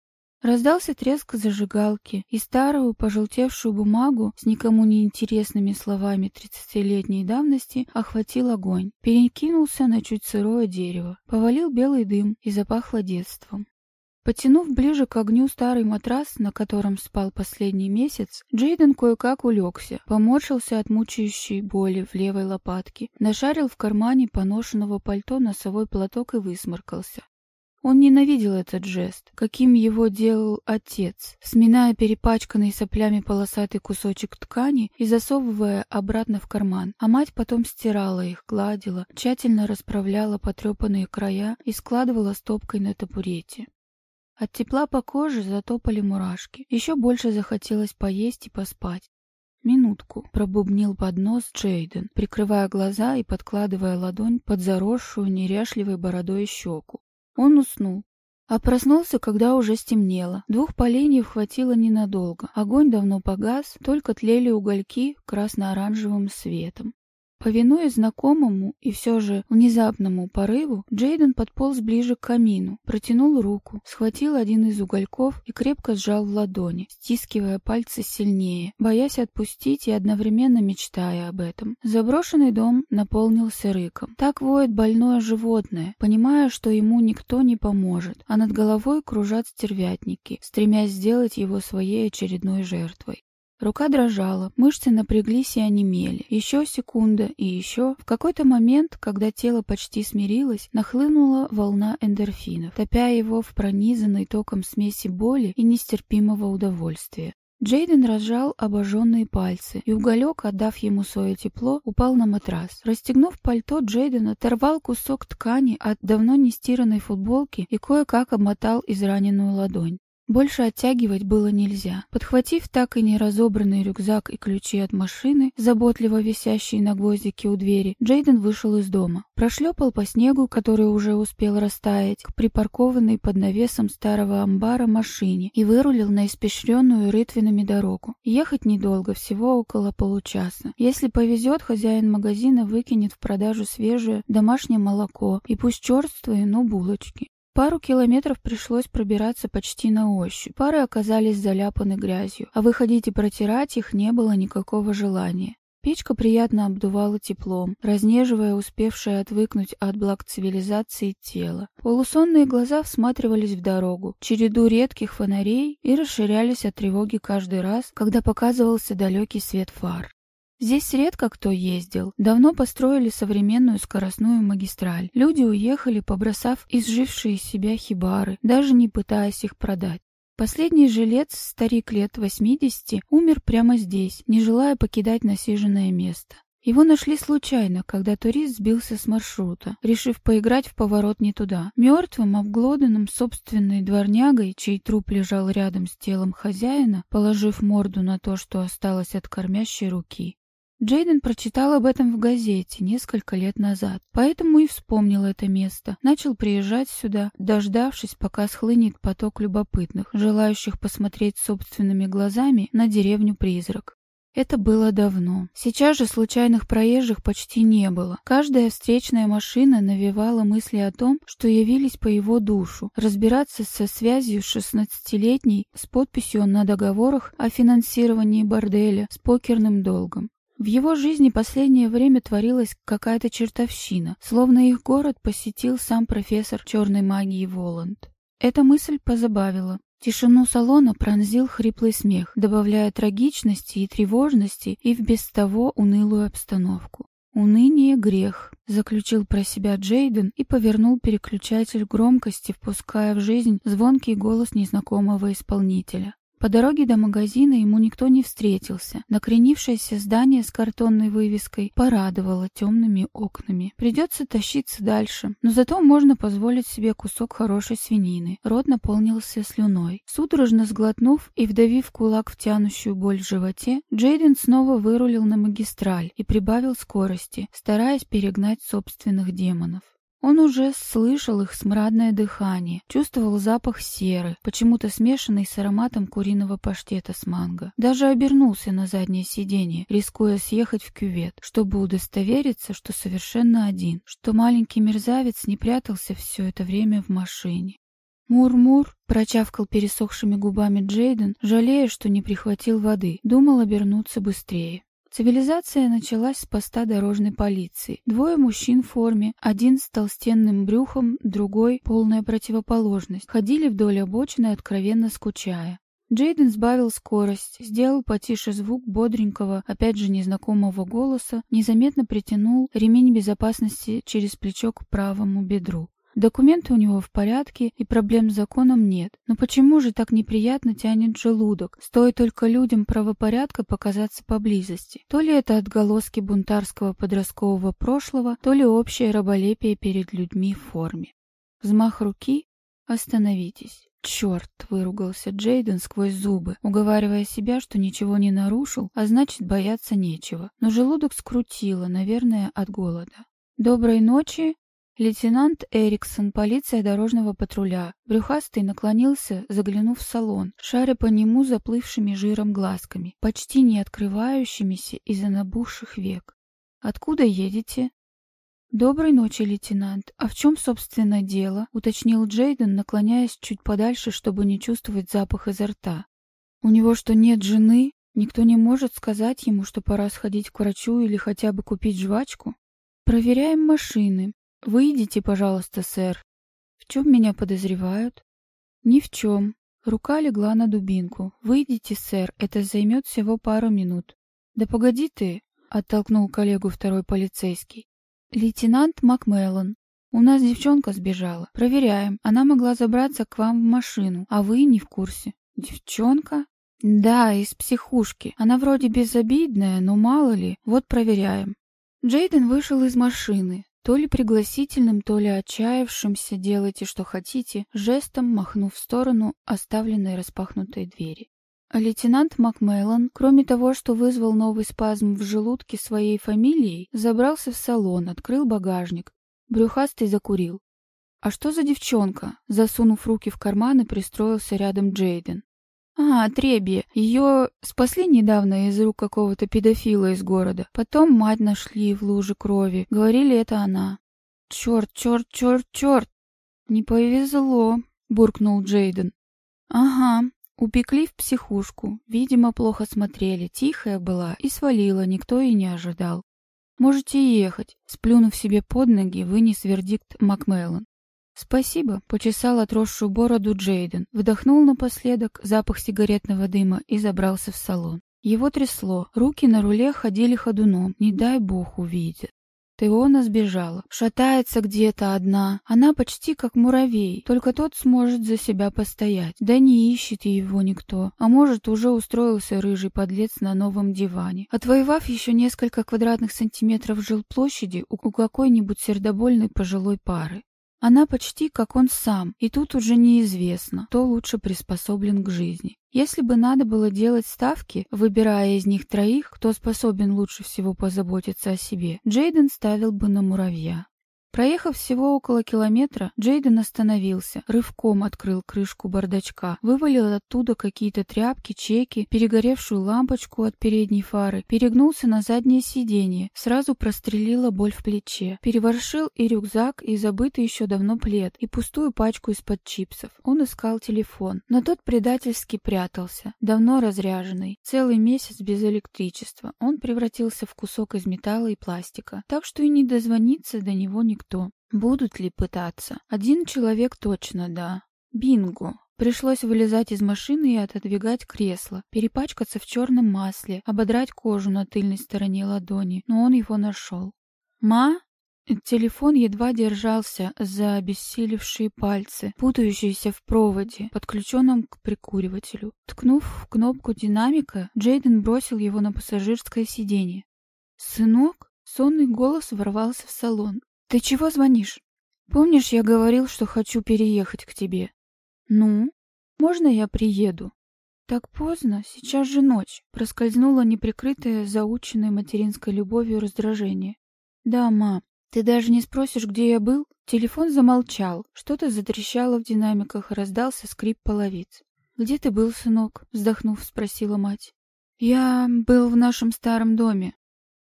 Раздался треск зажигалки, и старую пожелтевшую бумагу с никому не интересными словами тридцатилетней давности охватил огонь, перекинулся на чуть сырое дерево, повалил белый дым и запахло детством. Потянув ближе к огню старый матрас, на котором спал последний месяц, Джейден кое-как улегся, поморщился от мучающей боли в левой лопатке, нашарил в кармане поношенного пальто носовой платок и высморкался. Он ненавидел этот жест, каким его делал отец, сминая перепачканный соплями полосатый кусочек ткани и засовывая обратно в карман, а мать потом стирала их, гладила, тщательно расправляла потрепанные края и складывала стопкой на табурете. От тепла по коже затопали мурашки. Еще больше захотелось поесть и поспать. «Минутку», — пробубнил под нос Джейден, прикрывая глаза и подкладывая ладонь под заросшую неряшливой бородой щеку. Он уснул. А проснулся, когда уже стемнело. Двух поленьев хватило ненадолго. Огонь давно погас, только тлели угольки красно-оранжевым светом. Повинуясь знакомому и все же внезапному порыву, Джейден подполз ближе к камину, протянул руку, схватил один из угольков и крепко сжал в ладони, стискивая пальцы сильнее, боясь отпустить и одновременно мечтая об этом. Заброшенный дом наполнился рыком. Так воет больное животное, понимая, что ему никто не поможет, а над головой кружат стервятники, стремясь сделать его своей очередной жертвой. Рука дрожала, мышцы напряглись и онемели. Еще секунда и еще. В какой-то момент, когда тело почти смирилось, нахлынула волна эндорфинов, топя его в пронизанной током смеси боли и нестерпимого удовольствия. Джейден разжал обожженные пальцы, и уголек, отдав ему свое тепло, упал на матрас. Расстегнув пальто, Джейден оторвал кусок ткани от давно не стиранной футболки и кое-как обмотал израненную ладонь. Больше оттягивать было нельзя. Подхватив так и не разобранный рюкзак и ключи от машины, заботливо висящие на гвоздике у двери, Джейден вышел из дома. Прошлепал по снегу, который уже успел растаять, к припаркованной под навесом старого амбара машине и вырулил на испещренную рытвинами дорогу. Ехать недолго, всего около получаса. Если повезет, хозяин магазина выкинет в продажу свежее домашнее молоко и пусть черствые, но булочки. Пару километров пришлось пробираться почти на ощупь. Пары оказались заляпаны грязью, а выходить и протирать их не было никакого желания. Печка приятно обдувала теплом, разнеживая успевшее отвыкнуть от благ цивилизации тело. Полусонные глаза всматривались в дорогу, череду редких фонарей и расширялись от тревоги каждый раз, когда показывался далекий свет фар. Здесь редко кто ездил. Давно построили современную скоростную магистраль. Люди уехали, побросав изжившие из себя хибары, даже не пытаясь их продать. Последний жилец, старик лет 80, умер прямо здесь, не желая покидать насиженное место. Его нашли случайно, когда турист сбился с маршрута, решив поиграть в поворот не туда. Мертвым, обглоданным собственной дворнягой, чей труп лежал рядом с телом хозяина, положив морду на то, что осталось от кормящей руки. Джейден прочитал об этом в газете несколько лет назад, поэтому и вспомнил это место. Начал приезжать сюда, дождавшись, пока схлынет поток любопытных, желающих посмотреть собственными глазами на деревню-призрак. Это было давно. Сейчас же случайных проезжих почти не было. Каждая встречная машина навевала мысли о том, что явились по его душу. Разбираться со связью с 16-летней с подписью на договорах о финансировании борделя с покерным долгом. В его жизни последнее время творилась какая-то чертовщина, словно их город посетил сам профессор черной магии Воланд. Эта мысль позабавила. Тишину салона пронзил хриплый смех, добавляя трагичности и тревожности и в без того унылую обстановку. «Уныние — грех», — заключил про себя Джейден и повернул переключатель громкости, впуская в жизнь звонкий голос незнакомого исполнителя. По дороге до магазина ему никто не встретился. Накренившееся здание с картонной вывеской порадовало темными окнами. Придется тащиться дальше, но зато можно позволить себе кусок хорошей свинины. Рот наполнился слюной. Судорожно сглотнув и вдавив кулак в тянущую боль в животе, Джейден снова вырулил на магистраль и прибавил скорости, стараясь перегнать собственных демонов. Он уже слышал их смрадное дыхание, чувствовал запах серы, почему-то смешанный с ароматом куриного паштета с манго. Даже обернулся на заднее сиденье, рискуя съехать в кювет, чтобы удостовериться, что совершенно один, что маленький мерзавец не прятался все это время в машине. «Мур-мур!» — прочавкал пересохшими губами Джейден, жалея, что не прихватил воды, думал обернуться быстрее. Цивилизация началась с поста дорожной полиции. Двое мужчин в форме, один с толстенным брюхом, другой — полная противоположность, ходили вдоль обочины, откровенно скучая. Джейден сбавил скорость, сделал потише звук бодренького, опять же незнакомого голоса, незаметно притянул ремень безопасности через плечо к правому бедру. Документы у него в порядке, и проблем с законом нет. Но почему же так неприятно тянет желудок? Стоит только людям правопорядка показаться поблизости. То ли это отголоски бунтарского подросткового прошлого, то ли общее раболепие перед людьми в форме. Взмах руки «Остановитесь». «Черт!» — выругался Джейден сквозь зубы, уговаривая себя, что ничего не нарушил, а значит, бояться нечего. Но желудок скрутило, наверное, от голода. «Доброй ночи!» Лейтенант Эриксон, полиция дорожного патруля. Брюхастый наклонился, заглянув в салон, шаря по нему заплывшими жиром глазками, почти не открывающимися из-за набухших век. «Откуда едете?» «Доброй ночи, лейтенант. А в чем, собственно, дело?» — уточнил Джейден, наклоняясь чуть подальше, чтобы не чувствовать запах изо рта. «У него что, нет жены? Никто не может сказать ему, что пора сходить к врачу или хотя бы купить жвачку?» «Проверяем машины. «Выйдите, пожалуйста, сэр. В чем меня подозревают?» «Ни в чем. Рука легла на дубинку. «Выйдите, сэр, это займет всего пару минут». «Да погоди ты!» — оттолкнул коллегу второй полицейский. «Лейтенант Макмеллон, у нас девчонка сбежала. Проверяем. Она могла забраться к вам в машину, а вы не в курсе». «Девчонка?» «Да, из психушки. Она вроде безобидная, но мало ли. Вот проверяем». Джейден вышел из машины. То ли пригласительным, то ли отчаявшимся «делайте, что хотите», жестом махнув в сторону оставленной распахнутой двери. Лейтенант Макмеллан, кроме того, что вызвал новый спазм в желудке своей фамилией, забрался в салон, открыл багажник. Брюхастый закурил. «А что за девчонка?» Засунув руки в карманы, пристроился рядом Джейден. «А, Треби. Ее спасли недавно из рук какого-то педофила из города. Потом мать нашли в луже крови. Говорили, это она». «Черт, черт, черт, черт!» «Не повезло», — буркнул Джейден. «Ага, упекли в психушку. Видимо, плохо смотрели. Тихая была и свалила, никто и не ожидал. Можете ехать», — сплюнув себе под ноги, вынес вердикт Макмеллон. «Спасибо», — почесал отросшую бороду Джейден, вдохнул напоследок запах сигаретного дыма и забрался в салон. Его трясло, руки на руле ходили ходуном, не дай бог увидит. Теона сбежала, шатается где-то одна. Она почти как муравей, только тот сможет за себя постоять. Да не ищет его никто. А может, уже устроился рыжий подлец на новом диване. Отвоевав еще несколько квадратных сантиметров жилплощади у какой-нибудь сердобольной пожилой пары. Она почти как он сам, и тут уже неизвестно, кто лучше приспособлен к жизни. Если бы надо было делать ставки, выбирая из них троих, кто способен лучше всего позаботиться о себе, Джейден ставил бы на муравья. Проехав всего около километра, Джейден остановился, рывком открыл крышку бардачка, вывалил оттуда какие-то тряпки, чеки, перегоревшую лампочку от передней фары, перегнулся на заднее сиденье, сразу прострелила боль в плече, переворшил и рюкзак, и забытый еще давно плед, и пустую пачку из-под чипсов. Он искал телефон, но тот предательски прятался, давно разряженный, целый месяц без электричества. Он превратился в кусок из металла и пластика, так что и не дозвониться до него никто никто. Будут ли пытаться? Один человек точно, да. Бинго. Пришлось вылезать из машины и отодвигать кресло, перепачкаться в черном масле, ободрать кожу на тыльной стороне ладони, но он его нашел. «Ма?» Телефон едва держался за обессилевшие пальцы, путающиеся в проводе, подключенном к прикуривателю. Ткнув в кнопку динамика, Джейден бросил его на пассажирское сиденье. «Сынок?» Сонный голос ворвался в салон. «Ты чего звонишь? Помнишь, я говорил, что хочу переехать к тебе?» «Ну? Можно я приеду?» «Так поздно, сейчас же ночь», — проскользнула неприкрытая, заученной материнской любовью раздражение. «Да, ма, ты даже не спросишь, где я был?» Телефон замолчал, что-то затрещало в динамиках, раздался скрип половиц. «Где ты был, сынок?» — вздохнув, спросила мать. «Я был в нашем старом доме.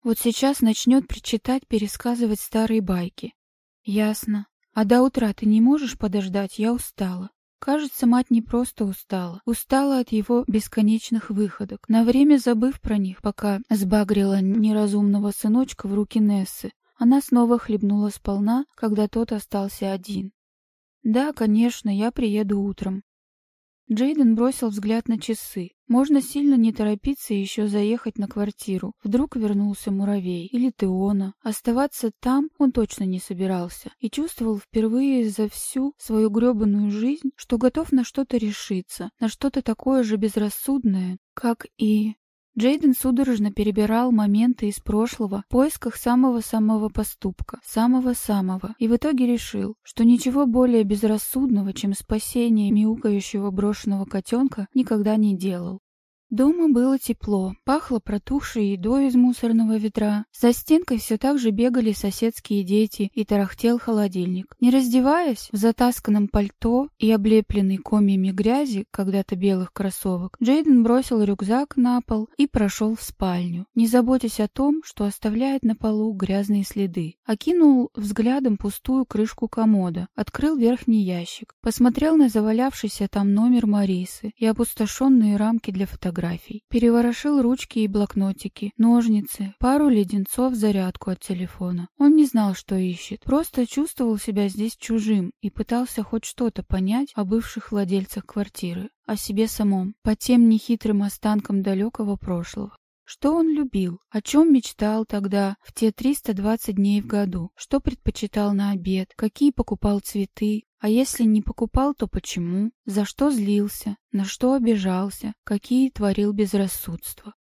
Вот сейчас начнет причитать, пересказывать старые байки. Ясно. А до утра ты не можешь подождать? Я устала. Кажется, мать не просто устала. Устала от его бесконечных выходок, на время забыв про них, пока сбагрила неразумного сыночка в руки Нессы. Она снова хлебнула сполна, когда тот остался один. «Да, конечно, я приеду утром». Джейден бросил взгляд на часы. Можно сильно не торопиться и еще заехать на квартиру. Вдруг вернулся муравей или Теона. Оставаться там он точно не собирался и чувствовал впервые за всю свою гребаную жизнь, что готов на что-то решиться, на что-то такое же безрассудное, как и Джейден судорожно перебирал моменты из прошлого в поисках самого-самого поступка, самого-самого, и в итоге решил, что ничего более безрассудного, чем спасение мяукающего брошенного котенка, никогда не делал. Дома было тепло, пахло протухшей едой из мусорного ведра. За стенкой все так же бегали соседские дети и тарахтел холодильник. Не раздеваясь, в затасканном пальто и облепленный комьями грязи, когда-то белых кроссовок, Джейден бросил рюкзак на пол и прошел в спальню, не заботясь о том, что оставляет на полу грязные следы. Окинул взглядом пустую крышку комода, открыл верхний ящик, посмотрел на завалявшийся там номер Марисы и опустошенные рамки для фотографий фотографий. Переворошил ручки и блокнотики, ножницы, пару леденцов, зарядку от телефона. Он не знал, что ищет, просто чувствовал себя здесь чужим и пытался хоть что-то понять о бывших владельцах квартиры, о себе самом, по тем нехитрым останкам далекого прошлого. Что он любил? О чем мечтал тогда, в те 320 дней в году? Что предпочитал на обед? Какие покупал цветы? А если не покупал, то почему? За что злился? На что обижался? Какие творил безрассудства?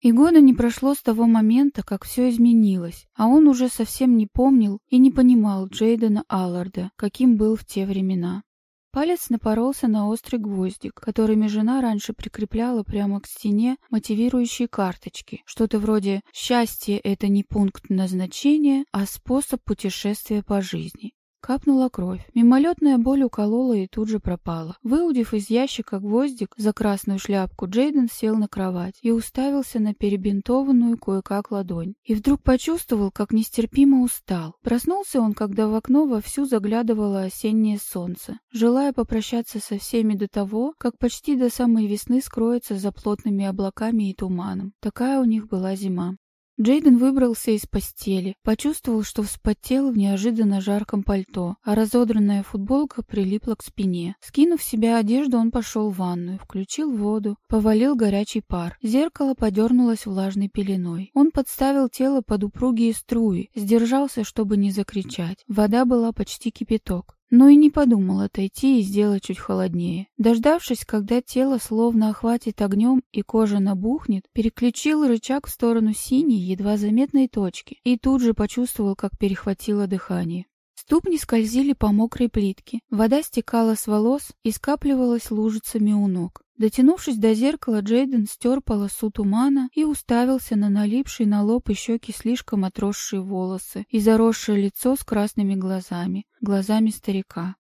И года не прошло с того момента, как все изменилось, а он уже совсем не помнил и не понимал Джейдена Алларда, каким был в те времена. Палец напоролся на острый гвоздик, которыми жена раньше прикрепляла прямо к стене мотивирующие карточки. Что-то вроде «счастье — это не пункт назначения, а способ путешествия по жизни». Капнула кровь. Мимолетная боль уколола и тут же пропала. Выудив из ящика гвоздик за красную шляпку, Джейден сел на кровать и уставился на перебинтованную кое-как ладонь. И вдруг почувствовал, как нестерпимо устал. Проснулся он, когда в окно вовсю заглядывало осеннее солнце, желая попрощаться со всеми до того, как почти до самой весны скроется за плотными облаками и туманом. Такая у них была зима. Джейден выбрался из постели, почувствовал, что вспотел в неожиданно жарком пальто, а разодранная футболка прилипла к спине. Скинув с себя одежду, он пошел в ванную, включил воду, повалил горячий пар. Зеркало подернулось влажной пеленой. Он подставил тело под упругие струи, сдержался, чтобы не закричать. Вода была почти кипяток но и не подумал отойти и сделать чуть холоднее. Дождавшись, когда тело словно охватит огнем и кожа набухнет, переключил рычаг в сторону синей, едва заметной точки, и тут же почувствовал, как перехватило дыхание. Ступни скользили по мокрой плитке, вода стекала с волос и скапливалась лужицами у ног. Дотянувшись до зеркала, Джейден стер полосу тумана и уставился на налипшие на лоб и щеки слишком отросшие волосы и заросшее лицо с красными глазами, глазами старика.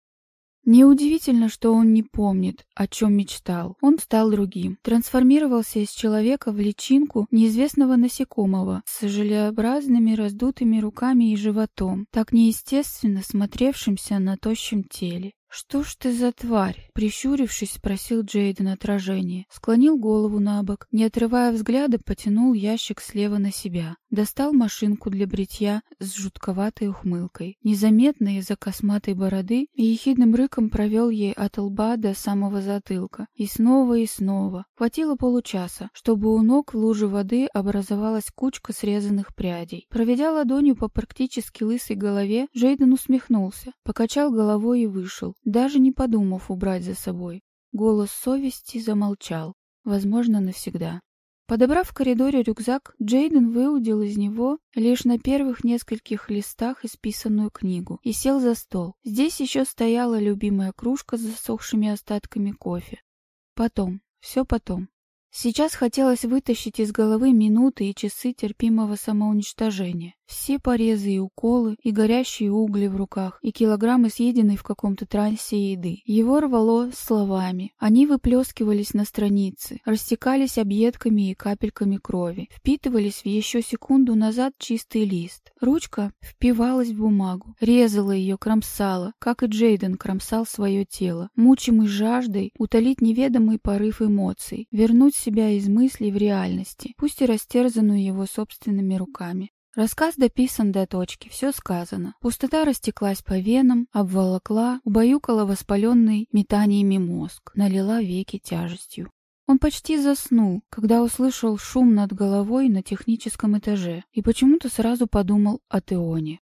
Неудивительно, что он не помнит, о чем мечтал. Он стал другим. Трансформировался из человека в личинку неизвестного насекомого с желеобразными раздутыми руками и животом, так неестественно смотревшимся на тощем теле. «Что ж ты за тварь?» — прищурившись, спросил Джейден отражение. Склонил голову на бок, не отрывая взгляда, потянул ящик слева на себя. Достал машинку для бритья с жутковатой ухмылкой. Незаметно из-за косматой бороды ехидным рыком провел ей от лба до самого затылка. И снова и снова. Хватило получаса, чтобы у ног в луже воды образовалась кучка срезанных прядей. Проведя ладонью по практически лысой голове, Джейден усмехнулся, покачал головой и вышел даже не подумав убрать за собой. Голос совести замолчал, возможно, навсегда. Подобрав в коридоре рюкзак, Джейден выудил из него лишь на первых нескольких листах исписанную книгу и сел за стол. Здесь еще стояла любимая кружка с засохшими остатками кофе. Потом, все потом. Сейчас хотелось вытащить из головы минуты и часы терпимого самоуничтожения. Все порезы и уколы, и горящие угли в руках, и килограммы съеденной в каком-то трансе еды. Его рвало словами. Они выплескивались на страницы, растекались объедками и капельками крови, впитывались в еще секунду назад чистый лист. Ручка впивалась в бумагу, резала ее, кромсала, как и Джейден кромсал свое тело, мучимый жаждой утолить неведомый порыв эмоций, вернуть себя из мыслей в реальности, пусть и растерзанную его собственными руками. Рассказ дописан до точки, все сказано. Пустота растеклась по венам, обволокла, убаюкала воспаленный метаниями мозг, налила веки тяжестью. Он почти заснул, когда услышал шум над головой на техническом этаже и почему-то сразу подумал о Теоне.